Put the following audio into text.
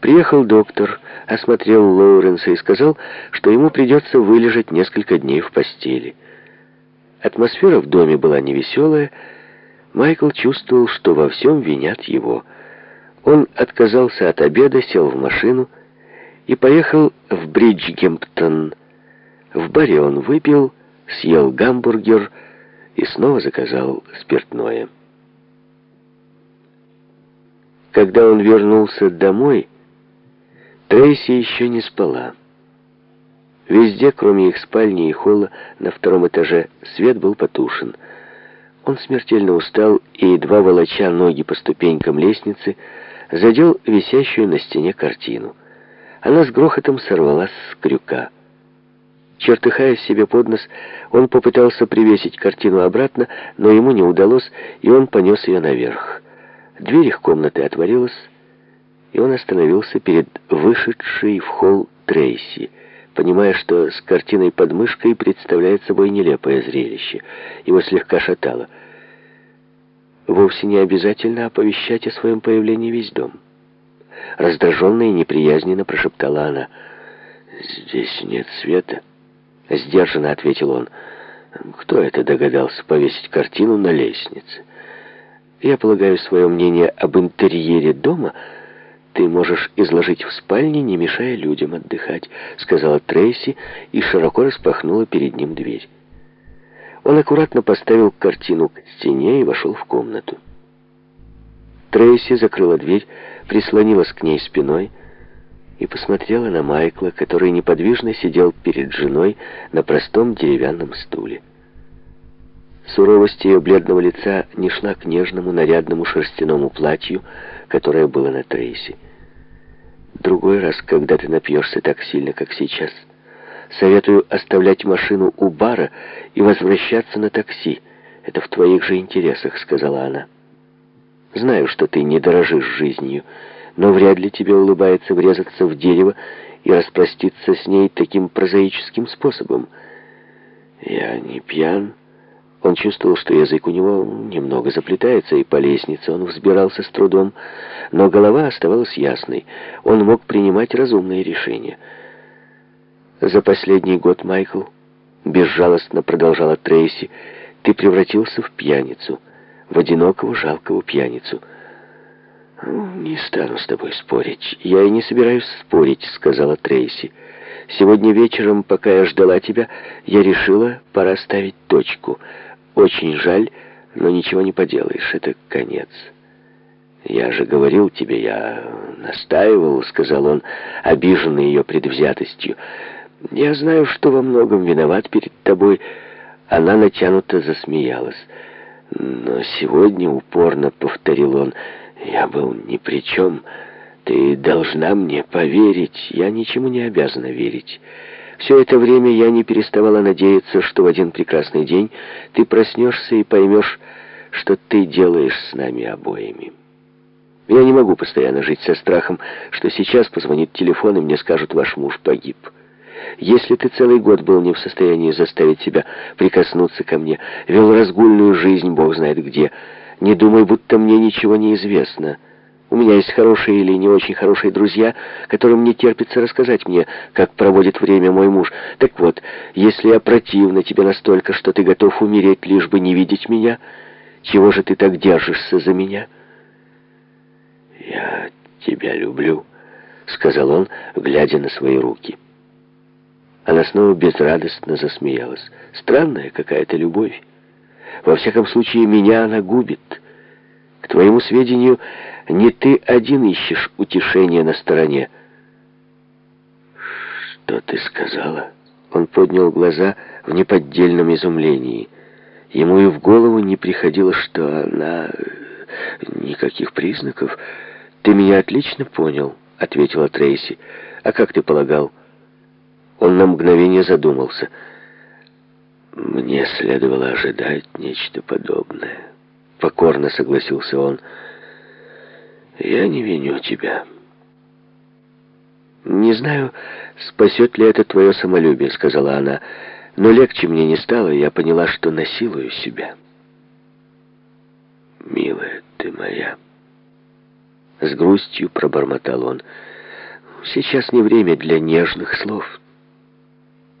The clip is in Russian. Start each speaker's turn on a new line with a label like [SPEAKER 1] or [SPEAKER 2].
[SPEAKER 1] Приехал доктор, осмотрел Лоуренса и сказал, что ему придется вылежать несколько дней в постели. Атмосфера в доме была невеселая. Майкл чувствовал, что во всем винят его. Он отказался от обеда, сел в машину и поехал в Бриджгемптон. В баре он выпил, съел гамбургер и снова заказал спиртное. Когда он вернулся домой, Трейси еще не спала. Везде, кроме их спальни и холла, на втором этаже свет был потушен. Он смертельно устал и, едва волоча ноги по ступенькам лестницы, задел висящую на стене картину. Она с грохотом сорвалась с крюка. Чертыхая себе под нос, он попытался привесить картину обратно, но ему не удалось, и он понес ее наверх. Дверь их комнаты отворилась, и он остановился перед вышедшей в холл Трейси, понимая, что с картиной под мышкой представляет собой нелепое зрелище. Его слегка шатало. Вовсе не обязательно оповещать о своем появлении весь дом. Раздраженно и неприязненно прошептала она. «Здесь нет света», — сдержанно ответил он. «Кто это догадался повесить картину на лестнице?» Я полагаю, свое мнение об интерьере дома ты можешь изложить в спальне, не мешая людям отдыхать», — сказала Трейси и широко распахнула перед ним дверь. Он аккуратно поставил картину к стене и вошел в комнату. Трейси закрыла дверь, прислонилась к ней спиной и посмотрела на Майкла, который неподвижно сидел перед женой на простом деревянном стуле. Суровость ее бледного лица не шла к нежному нарядному шерстяному платью, которое было на Трейси. Другой раз, когда ты напьешься так сильно, как сейчас, советую оставлять машину у бара и возвращаться на такси. Это в твоих же интересах, сказала она. Знаю, что ты не дорожишь жизнью, но вряд ли тебе улыбается врезаться в дерево и распроститься с ней таким прозаическим способом. Я не пьян, он чувствовал, что язык у него немного заплетается, и по лестнице он взбирался с трудом, но голова оставалась ясной. Он мог принимать разумные решения. «За последний год, Майкл, — безжалостно продолжала Трейси, — ты превратился в пьяницу, в одинокого, жалкого пьяницу». «Не стану с тобой спорить. Я и не собираюсь спорить», — сказала Трейси. «Сегодня вечером, пока я ждала тебя, я решила, пора ставить точку». Очень жаль, но ничего не поделаешь, это конец. Я же говорил тебе, я настаивал, сказал он, обиженный ее предвзятостью. Я знаю, что во многом виноват перед тобой. Она натянуто засмеялась. Но сегодня упорно повторил он, я был ни при чем. Ты должна мне поверить. Я ничему не обязана верить. Все это время я не переставала надеяться, что в один прекрасный день ты проснешься и поймешь, что ты делаешь с нами обоими. Я не могу постоянно жить со страхом, что сейчас позвонит телефон и мне скажут, ваш муж погиб. Если ты целый год был не в состоянии заставить себя прикоснуться ко мне, вел разгульную жизнь, бог знает где, не думай, будто мне ничего не известно». У меня есть хорошие или не очень хорошие друзья, которым не терпится рассказать мне, как проводит время мой муж. Так вот, если я противна тебе настолько, что ты готов умереть, лишь бы не видеть меня, чего же ты так держишься за меня? «Я тебя люблю», — сказал он, глядя на свои руки. Она снова безрадостно засмеялась. «Странная какая-то любовь. Во всяком случае, меня она губит». К твоему сведению, не ты один ищешь утешения на стороне. Что ты сказала? Он поднял глаза в неподдельном изумлении. Ему и в голову не приходило, что она... Никаких признаков. Ты меня отлично понял, ответила Трейси. А как ты полагал? Он на мгновение задумался. Мне следовало ожидать нечто подобное. Покорно согласился он. Я не виню тебя. Не знаю, спасет ли это твое самолюбие, сказала она. Но легче мне не стало, я поняла, что насилую себя. Милая ты моя, С грустью пробормотал он. «Сейчас не время для нежных слов.